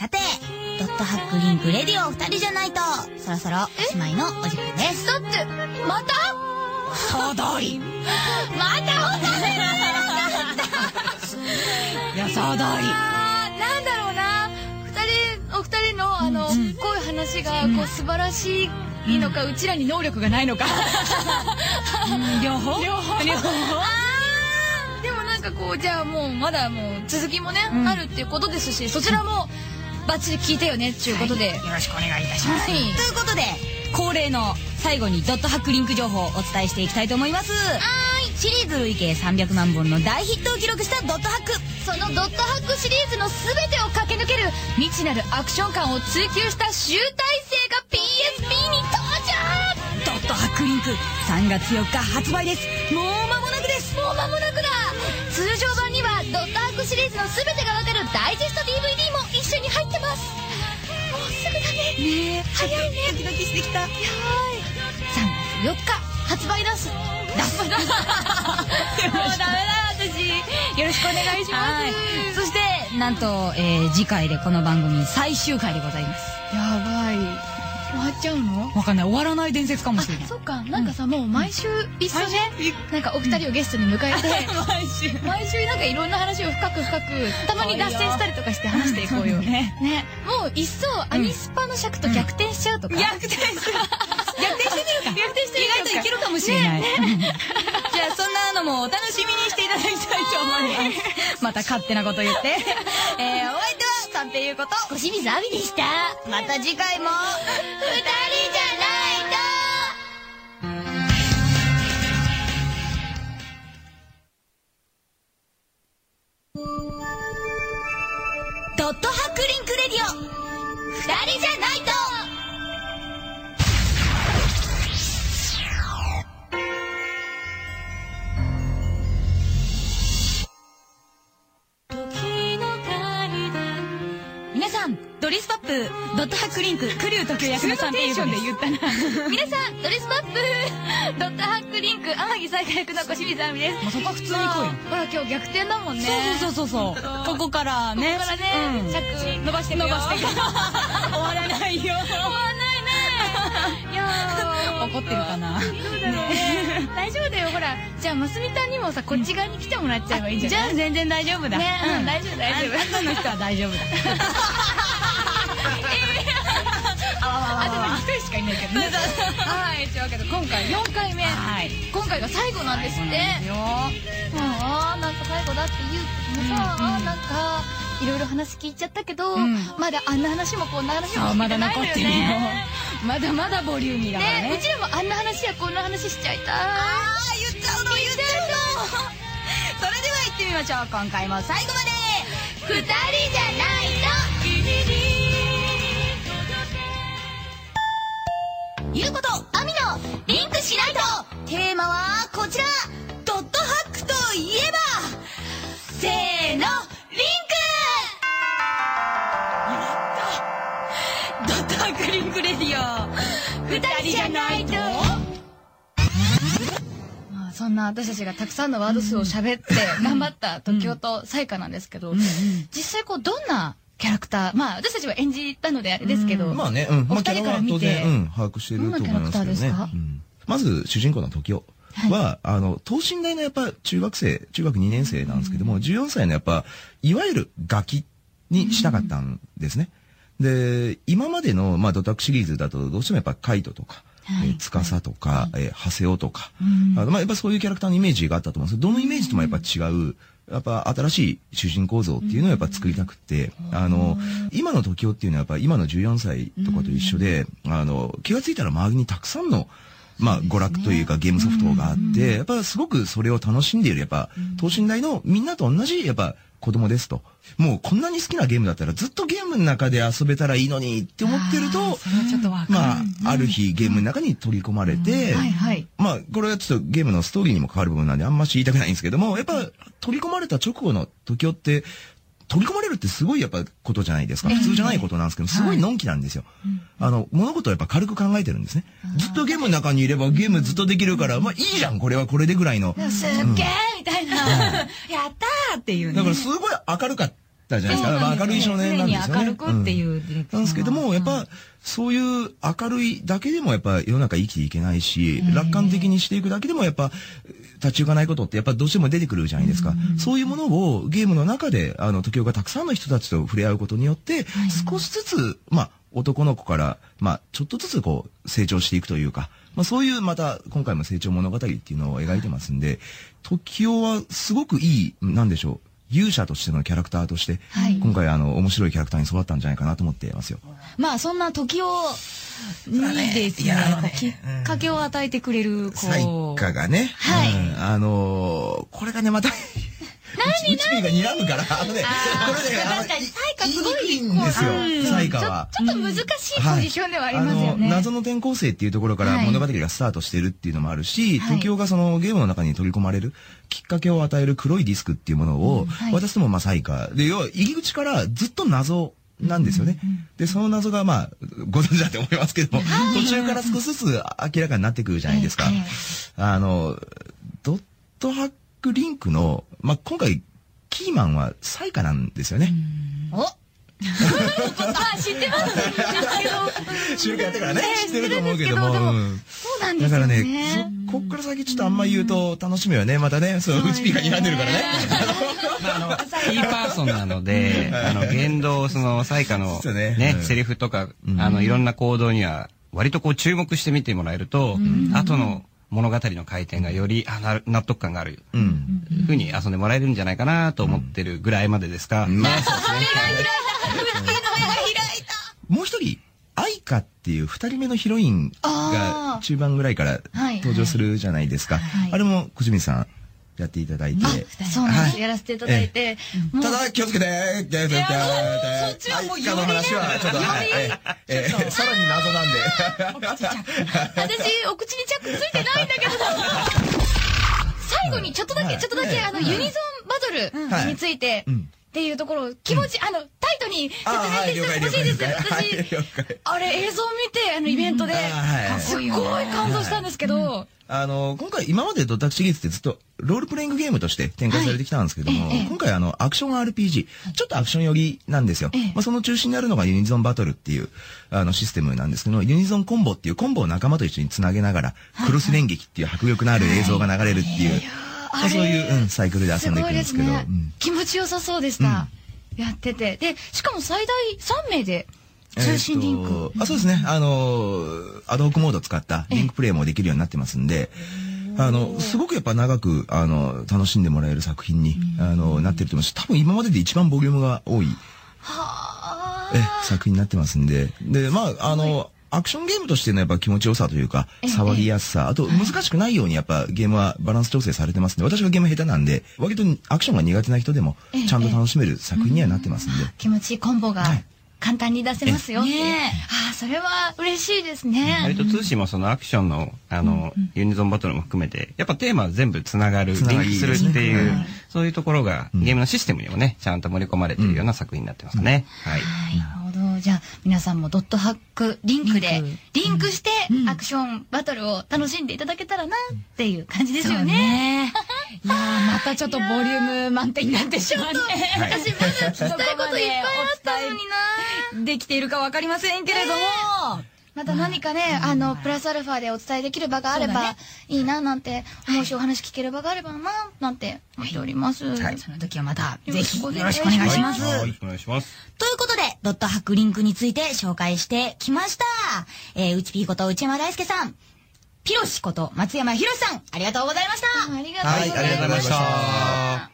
さて、ドットハックリンクレディオ二人じゃないと、そろそろおしまいのお時間です。だって、また？総通り。またお食べられ予想通り。あーなんだろうな。二人、お二人の、あの、こういう話が、こう、素晴らしいのか、うちらに能力がないのか。両方？両方。両方？でもなんかこう、じゃあもう、まだもう、続きもね、うん。あるっていうことですし、そちらも、バッチリ聞いてよね、っていうことで。よろしくお願いいたします。はいということで、恒例の最後にドットハックリンク情報をお伝えしていきたいと思います。シリーズ累計300万本の大ヒットを記録したドットハック。そのドットハックシリーズの全てを駆け抜ける未知なるアクション感を追求した集大成が PSP に登場ドットハックリンク3月4日発売です。もう間もなくです。もう間もなくだ通常版にはドットハックシリーズの全てがわかるダイジェストね早いねドキドキしてきた。やばい3月4日発売出す出すもうダメだ私よろしくお願いしますはい。そして、なんと、えー次回でこの番組最終回でございます。やばい終わっちゃうの？わかんない。終わらない伝説かもしれない。そっかなんかさ、もう毎週一緒ねなんかお二人をゲストに迎えて、毎週。毎週なんかいろんな話を深く深くたまに脱線したりとかして話していこうよね ねもう一層アニスパの尺と逆転しちゃうとか、逆転する。逆転してみるか。逆転してみるか意外といけるかもしれない。じゃあそんなのもお楽しみにしていただきたいと思います。また勝手なこと言って。えー、お相手は、三瓶由布子と。小清水亜美でしたまた次回も、二人じゃないドットハックリンクレディオ。と二人じゃないとさん、ドリスパップ、ドットハックリンク、クリュー特有役の三平で言ったな。皆さんドレスマップ。ドットハックリンク天城最下役の小清水亜美です。もうそこは普通に来いよ。ほら今日逆転だもんね。そうそうそうそう。ここからね。ここからね、うん。尺伸ばして伸ばして 終わらないよ。終わんないね。いやー。怒ってるかな。どうだろうね。大丈夫だよ。ほらじゃあますみたんにもさこっち側に来てもらっちゃえばいいんじゃない？じゃあ全然大丈夫だ。ねうん。大丈夫大丈夫。あ後の人は大丈夫だ。しかいないけどねはいというわけで今回4回目はい。今回が最後なんですってよ。ああなんか最後だって言うけどさ、うんうんなんかいろいろ話聞いちゃったけど、うんまだあんな話もこんな話もそう、まだないのよ残ってるよね。まだまだボリューミーだからね。ねうちらもあんな話やこんな話しちゃいたいあー言っちゃうの言っちゃうの それでは行ってみましょう今回も最後まで二人ディオ。二人じゃないと。まあそんな私たちがたくさんのワード数を喋って頑張った時雄と彩花なんですけど、実際こうどんなキャラクターまあ私たちは演じたのであれですけど、まあね、うん。まあ、お二人から見てキャラは当然、うん、把握してると思いますけどどんなキャラクターですねか？うんまず、主人公の時雄は、あの、等身大のやっぱ中学生、中学2年生なんですけども、14歳のやっぱ、いわゆるガキにしたかったんですね。で、今までの、まあ、ドタクシリーズだと、どうしてもやっぱ、カイトとか、はい。えー司とか、えーハセオとか、うん。あのまあ、やっぱそういうキャラクターのイメージがあったと思うんですけど、どのイメージともやっぱ違う、やっぱ新しい主人公像っていうのをやっぱ作りたくて、あの、今の時雄っていうのはやっぱ今の14歳とかと一緒で、あの、気がついたら周りにたくさんの、まあ、娯楽というかゲームソフトがあって、やっぱすごくそれを楽しんでいる、やっぱ、等身大のみんなと同じ、やっぱ、子供ですと。もうこんなに好きなゲームだったらずっとゲームの中で遊べたらいいのにって思ってるとと。まあ、ある日ゲームの中に取り込まれて、はいはいまあ、これはちょっとゲームのストーリーにも関わる部分なんであんまし言いたくないんですけども、やっぱ取り込まれた直後の時をって、取り込まれるってすごいやっぱことじゃないですか。普通じゃないことなんですけど、すごいのんきなんですよ。あの、物事をやっぱ軽く考えてるんですね。ずっとゲームの中にいればゲームずっとできるから、まあいいじゃん、これはこれでぐらいの。すっげーみたいな、やったーっていうね。だからすごい明るかったじゃないですか。まあ明るい少年なんですよね。明るくっていうディレクションはなんですけども、やっぱ、そういう明るいだけでもやっぱ世の中生きていけないし、楽観的にしていくだけでもやっぱ、立ち行かないことってやっぱどうしても出てくるじゃないですか。そういうものをゲームの中で、あの、時岡がたくさんの人たちと触れ合うことによって、少しずつ、まあ、男の子から、まあ、ちょっとずつこう、成長していくというか、まあそういうまた、今回も成長物語っていうのを描いてますんで、時雄はすごくいい、なんでしょう、勇者としてのキャラクターとして、はい。今回あの、面白いキャラクターに育ったんじゃないかなと思ってますよ。まあそんな時をにですね。ねきっかけを与えてくれるこう。カがね、はいうん。あのーこれがね、また、何？何が睨むから、あのね、これね、あの確かすごい言いんですよ。うん、サイカは。ちょっと難しいポジションではありますよね、あの謎の転校生っていうところからはい。物語がスタートしてるっていうのもあるし、はい。時雄がそのゲームの中に取り込まれるきっかけを与える黒いディスクっていうものをはい。渡すのもまあサイカで要は入り口からずっと謎なんですよね。で、その謎がまあ、ご存知だと思いますけども、途中から少しずつ明らかになってくるじゃないですか。ええあの、ドットハックリンクの、まあ、今回、キーマンはサイカなんですよね。お。まあ知ってます収録やってからね、知ってると思うけどもそうなんですよだからねこっから先ちょっとあんま言うと楽しみよね。またね、そう、うちピーが睨んでるからね。まあ、あの、キーパーソンなので、あの、言動、その、サイカのね。セリフとか、ん。あの、いろんな行動には、割とこう注目して見てもらえると、後の物語の回転がより、あ、なる納得感がある。うん。ふうに遊んでもらえるんじゃないかなと思ってるぐらいまでですか。まあ、そうですね。もう一人、愛花っていう二人目のヒロインが中盤ぐらいからはい登場するじゃないですか。はいあれも小清水さんやっていただいて。そうなんです、はい。やらせていただいて、ただ気をつけて。気をつけてそっちはもうよりの話はちょっと、はい。えさらに謎なんで。私 お口にチャックついてないんだけど。最後にちょっとだけ、ちょっとだけ、あのユニゾンバトルについて。うんっていうところを気持ち、あのタイトに説明してほしいです。私。あれ映像見てあのイベントですっごい感動したんですけど、あの、今回、今までドタクシリーズってずっとロールプレイングゲームとして展開されてきたんですけども、今回あの、アクション RPG、ちょっとアクション寄りなんですよ。ええ。まあ、その中心にあるのがユニゾンバトルっていう、あの、システムなんですけど、ユニゾンコンボっていうコンボを仲間と一緒につなげながら、クロス連撃っていう迫力のある映像が流れるっていう、まあ、そういう、うん、サイクルで遊すんでいくんですけど、ね、うん。気持ちよさそうでした、やってて。でしかも最大3名で通信リンク、あそうですね。あのー、アドホックモードを使ったリンクプレイもできるようになってますんで、あの、すごくやっぱ長く、あの、楽しんでもらえる作品に、あの、なってると思います。多分今までで一番ボリュームが多い、はえ、作品になってますんで。で、まあ、あの、アクションゲームとしてのやっぱ気持ちよさというか、触りやすさ、あと難しくないようにやっぱゲームはバランス調整されてますんで、私がゲーム下手なんで、割とアクションが苦手な人でもちゃんと楽しめる作品にはなってますんで。気持ちいいコンボがはい。簡単に出せますよねああそれは嬉しいですね、割と通信もそのアクションの、あの、ユニゾンバトルも含めて、やっぱテーマは全部つながる、リンクするっていう、そういうところが、ゲームのシステムにもね、ちゃんと盛り込まれているような作品になってますかね。はい。はい。なるほど。じゃあ皆さんもドットハックリンクでリンクしてアクションバトルを楽しんでいただけたらなっていう感じですよね。ね いやーまたちょっとボリューム満点になってしまって。はい私まだ聞きたいこといっぱいあったのにな。できているかわかりませんけれども、また何かね、あの、プラスアルファでお伝えできる場があればいいななんて思うし、お話聞ける場があればななんて思っております。はいその時はまたぜひよよろしくお願いろしま。すはいよろしくお願いします。ということで、ドットハックリンクについて紹介してきました。えー、うちぴーこと内山大輔さん、ピロシこと松山博さん、ありがとうございました。ありがとうございます。はいありがとうございましたさ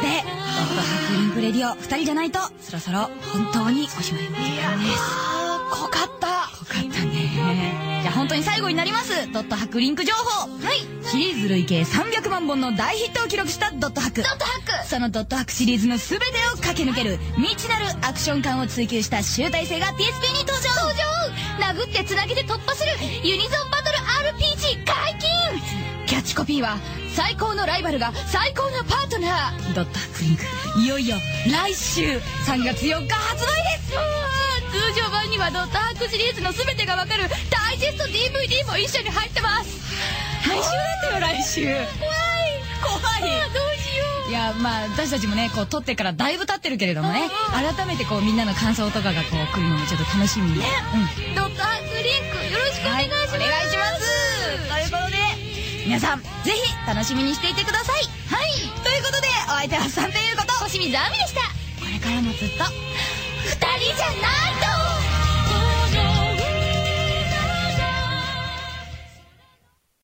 て、ドットハックリンクレディオ2人じゃないと、そろそろ本当におしまいの時間です。に最後になります。ドットハックリンク情報。はい。シリーズ累計300万本の大ヒットを記録したドットハック。ドットハックそのドットハックシリーズの全てを駆け抜ける未知なるアクション感を追求した集大成が PSP に登場登場殴ってつなげて突破するユニゾンバトル RPG 解禁キャッチコピーは最高のライバルが最高のパートナードットハックリンクいよいよ来週3月4日発売です通常版にはドットハックシリーズの全てがわかる大ジェスト DVD も一緒に入ってます。来週だってよ来週。怖い。怖い。あどうしよう。いやまあ私たちもねこう撮ってからだいぶ経ってるけれどもね改めてこうみんなの感想とかがこう来るのもちょっと楽しみに、うん。ドットハックリンクよろしくお願いします、お願いします。ということで皆さんぜひ楽しみにしていてください。はい。ということでお相手はさんということ。星水亜美でした。これからもずっと。二人じゃないと